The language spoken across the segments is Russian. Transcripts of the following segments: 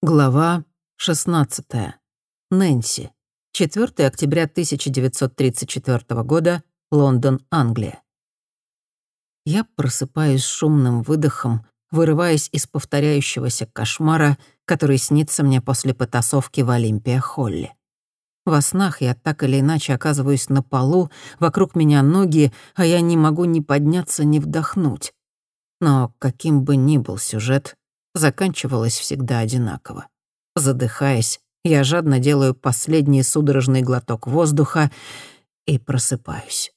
Глава 16. Нэнси. 4 октября 1934 года. Лондон, Англия. Я просыпаюсь шумным выдохом, вырываясь из повторяющегося кошмара, который снится мне после потасовки в Олимпия-Холле. Во снах я так или иначе оказываюсь на полу, вокруг меня ноги, а я не могу ни подняться, ни вдохнуть. Но каким бы ни был сюжет, заканчивалось всегда одинаково. Задыхаясь, я жадно делаю последний судорожный глоток воздуха и просыпаюсь.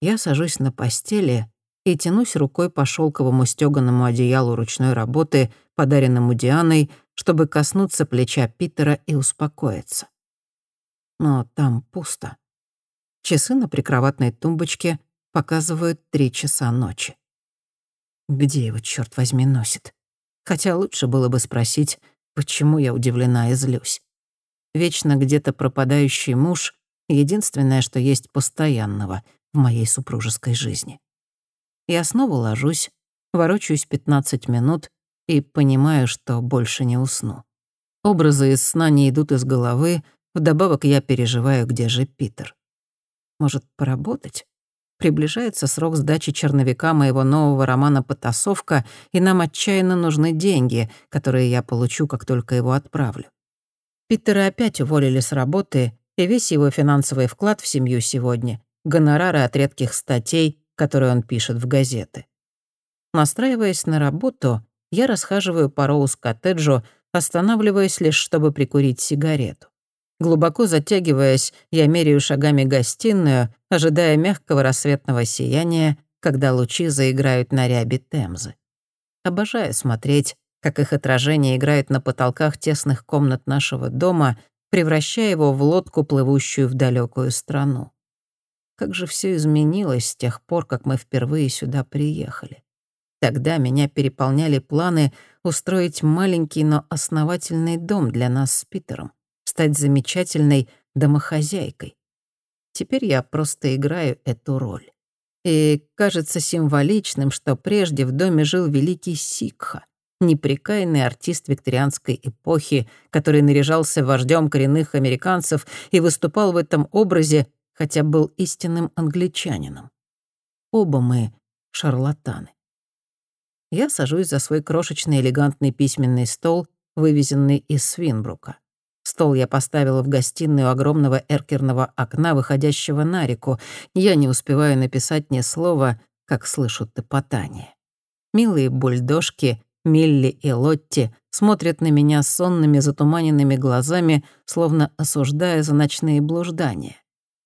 Я сажусь на постели и тянусь рукой по шелковому стёганому одеялу ручной работы, подаренному Дианой, чтобы коснуться плеча Питера и успокоиться. Но там пусто. Часы на прикроватной тумбочке показывают три часа ночи. Где его, черт возьми, носит? Хотя лучше было бы спросить, почему я удивлена и злюсь. Вечно где-то пропадающий муж — единственное, что есть постоянного в моей супружеской жизни. Я снова ложусь, ворочаюсь 15 минут и понимаю, что больше не усну. Образы из сна не идут из головы, вдобавок я переживаю, где же Питер. Может, поработать? Приближается срок сдачи черновика моего нового романа «Потасовка», и нам отчаянно нужны деньги, которые я получу, как только его отправлю. Питера опять уволили с работы, и весь его финансовый вклад в семью сегодня — гонорары от редких статей, которые он пишет в газеты. Настраиваясь на работу, я расхаживаю по Роуз-коттеджу, останавливаясь лишь, чтобы прикурить сигарету. Глубоко затягиваясь, я меряю шагами гостиную, ожидая мягкого рассветного сияния, когда лучи заиграют на рябе Темзы. Обожаю смотреть, как их отражение играет на потолках тесных комнат нашего дома, превращая его в лодку, плывущую в далекую страну. Как же все изменилось с тех пор, как мы впервые сюда приехали. Тогда меня переполняли планы устроить маленький, но основательный дом для нас с Питером стать замечательной домохозяйкой. Теперь я просто играю эту роль. И кажется символичным, что прежде в доме жил великий Сикха, непрекаянный артист викторианской эпохи, который наряжался вождем коренных американцев и выступал в этом образе, хотя был истинным англичанином. Оба мы — шарлатаны. Я сажусь за свой крошечный элегантный письменный стол, вывезенный из Свинбрука. Стол я поставила в гостиную огромного эркерного окна, выходящего на реку. Я не успеваю написать ни слова, как слышу топотание. Милые бульдожки, Милли и Лотти, смотрят на меня сонными затуманенными глазами, словно осуждая за ночные блуждания.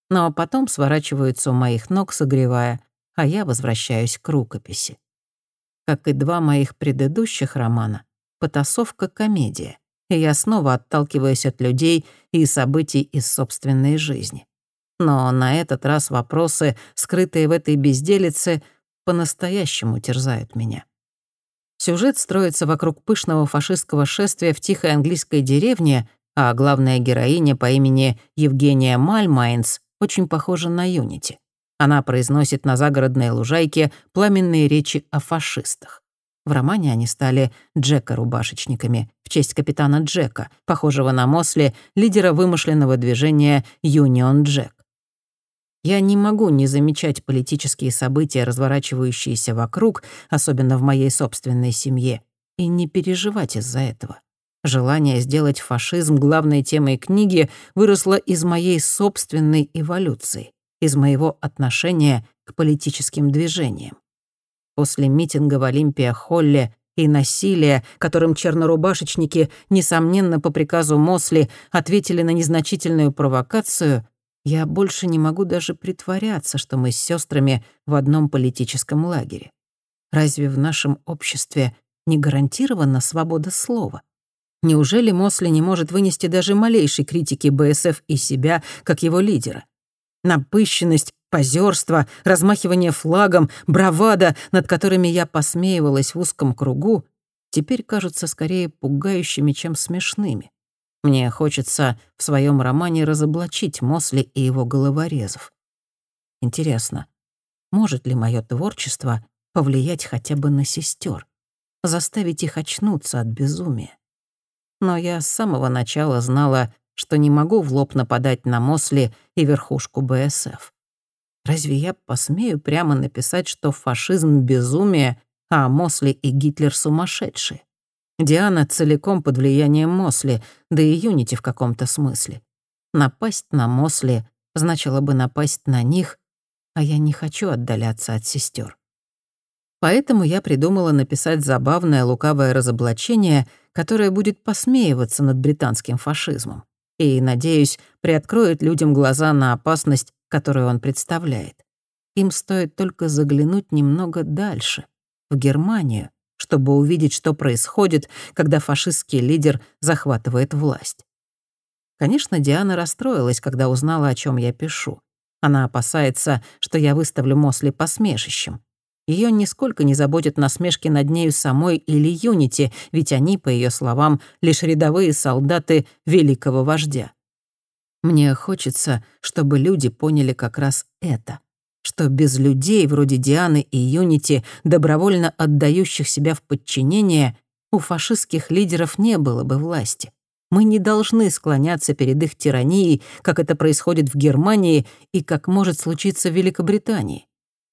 Но потом сворачиваются у моих ног, согревая, а я возвращаюсь к рукописи. Как и два моих предыдущих романа, потасовка-комедия — и я снова отталкиваюсь от людей и событий из собственной жизни. Но на этот раз вопросы, скрытые в этой безделице, по-настоящему терзают меня. Сюжет строится вокруг пышного фашистского шествия в тихой английской деревне, а главная героиня по имени Евгения Мальмайнс очень похожа на Юнити. Она произносит на загородной лужайке пламенные речи о фашистах. В романе они стали Джека-рубашечниками в честь капитана Джека, похожего на Мосли, лидера вымышленного движения «Юнион Джек». Я не могу не замечать политические события, разворачивающиеся вокруг, особенно в моей собственной семье, и не переживать из-за этого. Желание сделать фашизм главной темой книги выросло из моей собственной эволюции, из моего отношения к политическим движениям. После митинга в Олимпия-Холле и насилия, которым чернорубашечники, несомненно, по приказу Мосли, ответили на незначительную провокацию, я больше не могу даже притворяться, что мы с сестрами в одном политическом лагере. Разве в нашем обществе не гарантирована свобода слова? Неужели Мосли не может вынести даже малейшей критики БСФ и себя, как его лидера? Напыщенность, позерство, размахивание флагом, бравада, над которыми я посмеивалась в узком кругу, теперь кажутся скорее пугающими, чем смешными. Мне хочется в своем романе разоблачить Мосли и его головорезов. Интересно, может ли мое творчество повлиять хотя бы на сестер, заставить их очнуться от безумия? но я с самого начала знала, что не могу в лоб нападать на Мосли и верхушку БСФ. Разве я посмею прямо написать, что фашизм — безумие, а Мосли и Гитлер сумасшедшие? Диана целиком под влиянием Мосли, да и Юнити в каком-то смысле. Напасть на Мосли значило бы напасть на них, а я не хочу отдаляться от сестер. Поэтому я придумала написать забавное лукавое разоблачение, которое будет посмеиваться над британским фашизмом и, надеюсь, приоткроет людям глаза на опасность, которую он представляет. Им стоит только заглянуть немного дальше, в Германию, чтобы увидеть, что происходит, когда фашистский лидер захватывает власть. Конечно, Диана расстроилась, когда узнала, о чем я пишу. Она опасается, что я выставлю Мосли посмешищем. Ее нисколько не заботят насмешки над нею самой или Юнити, ведь они, по ее словам, лишь рядовые солдаты великого вождя. Мне хочется, чтобы люди поняли как раз это, что без людей вроде Дианы и Юнити, добровольно отдающих себя в подчинение, у фашистских лидеров не было бы власти. Мы не должны склоняться перед их тиранией, как это происходит в Германии и как может случиться в Великобритании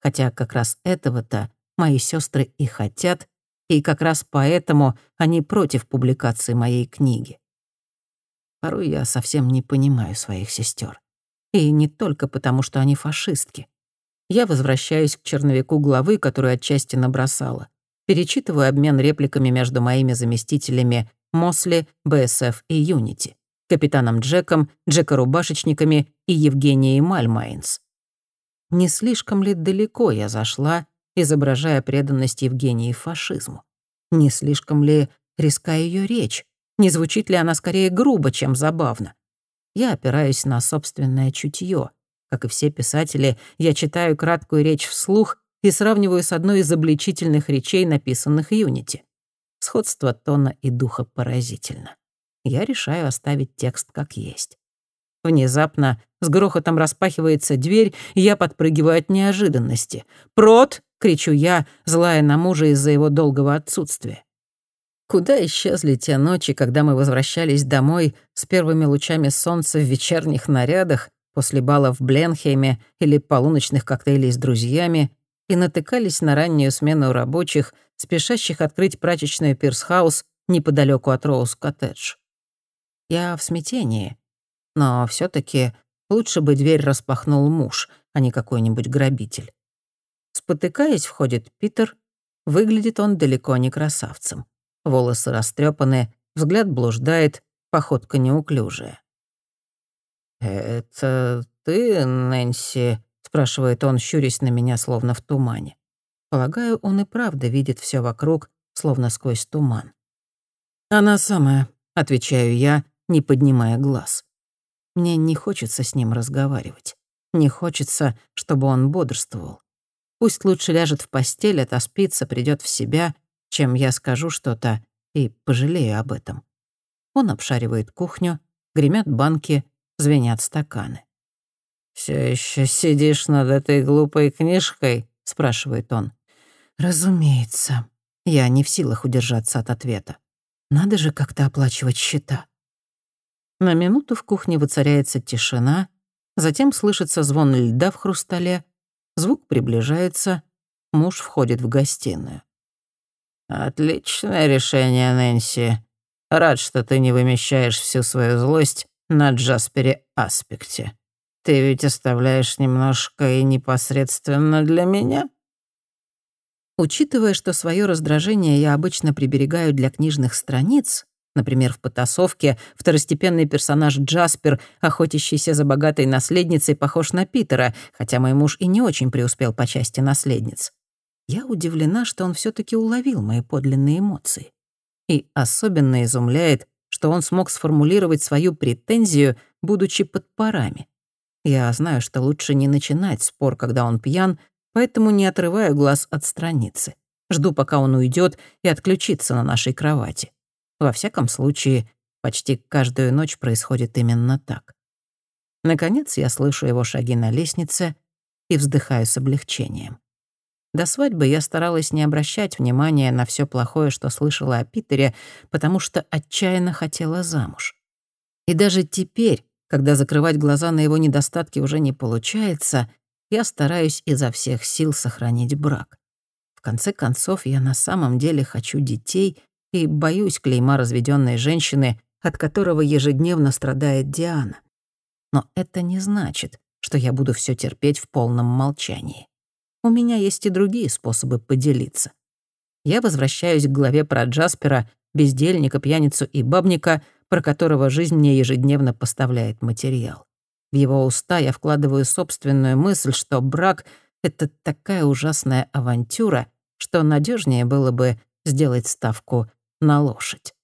хотя как раз этого-то мои сестры и хотят, и как раз поэтому они против публикации моей книги. Порой я совсем не понимаю своих сестер. И не только потому, что они фашистки. Я возвращаюсь к черновику главы, которую отчасти набросала. Перечитываю обмен репликами между моими заместителями Мосли, БСФ и Юнити, капитаном Джеком, Джека-рубашечниками и Евгенией Мальмайнс. Не слишком ли далеко я зашла, изображая преданность Евгении фашизму? Не слишком ли риска ее речь? Не звучит ли она скорее грубо, чем забавно? Я опираюсь на собственное чутье. Как и все писатели, я читаю краткую речь вслух и сравниваю с одной из обличительных речей, написанных Юнити. Сходство тона и духа поразительно. Я решаю оставить текст как есть. Внезапно с грохотом распахивается дверь, и я подпрыгиваю от неожиданности. «Прот!» — кричу я, злая на мужа из-за его долгого отсутствия. Куда исчезли те ночи, когда мы возвращались домой с первыми лучами солнца в вечерних нарядах, после бала в Бленхейме или полуночных коктейлей с друзьями, и натыкались на раннюю смену рабочих, спешащих открыть прачечную пирсхаус неподалеку от Роуз-коттедж. Я в смятении. Но все таки лучше бы дверь распахнул муж, а не какой-нибудь грабитель. Спотыкаясь, входит Питер. Выглядит он далеко не красавцем. Волосы растрепаны, взгляд блуждает, походка неуклюжая. «Это ты, Нэнси?» — спрашивает он, щурясь на меня, словно в тумане. Полагаю, он и правда видит все вокруг, словно сквозь туман. «Она самая», — отвечаю я, не поднимая глаз. Мне не хочется с ним разговаривать. Не хочется, чтобы он бодрствовал. Пусть лучше ляжет в постель, отоспится, придет в себя, чем я скажу что-то и пожалею об этом. Он обшаривает кухню, гремят банки, звенят стаканы. Все еще сидишь над этой глупой книжкой?» — спрашивает он. «Разумеется». Я не в силах удержаться от ответа. Надо же как-то оплачивать счета. На минуту в кухне воцаряется тишина, затем слышится звон льда в хрустале, звук приближается, муж входит в гостиную. «Отличное решение, Нэнси. Рад, что ты не вымещаешь всю свою злость на Джаспере Аспекте. Ты ведь оставляешь немножко и непосредственно для меня?» Учитывая, что свое раздражение я обычно приберегаю для книжных страниц, Например, в потасовке второстепенный персонаж Джаспер, охотящийся за богатой наследницей, похож на Питера, хотя мой муж и не очень преуспел по части наследниц. Я удивлена, что он все таки уловил мои подлинные эмоции. И особенно изумляет, что он смог сформулировать свою претензию, будучи под парами. Я знаю, что лучше не начинать спор, когда он пьян, поэтому не отрываю глаз от страницы. Жду, пока он уйдет и отключится на нашей кровати. Во всяком случае, почти каждую ночь происходит именно так. Наконец я слышу его шаги на лестнице и вздыхаю с облегчением. До свадьбы я старалась не обращать внимания на все плохое, что слышала о Питере, потому что отчаянно хотела замуж. И даже теперь, когда закрывать глаза на его недостатки уже не получается, я стараюсь изо всех сил сохранить брак. В конце концов, я на самом деле хочу детей и боюсь клейма разведенной женщины, от которого ежедневно страдает Диана. Но это не значит, что я буду все терпеть в полном молчании. У меня есть и другие способы поделиться. Я возвращаюсь к главе про Джаспера, бездельника, пьяницу и бабника, про которого жизнь мне ежедневно поставляет материал. В его уста я вкладываю собственную мысль, что брак — это такая ужасная авантюра, что надежнее было бы сделать ставку на лошадь.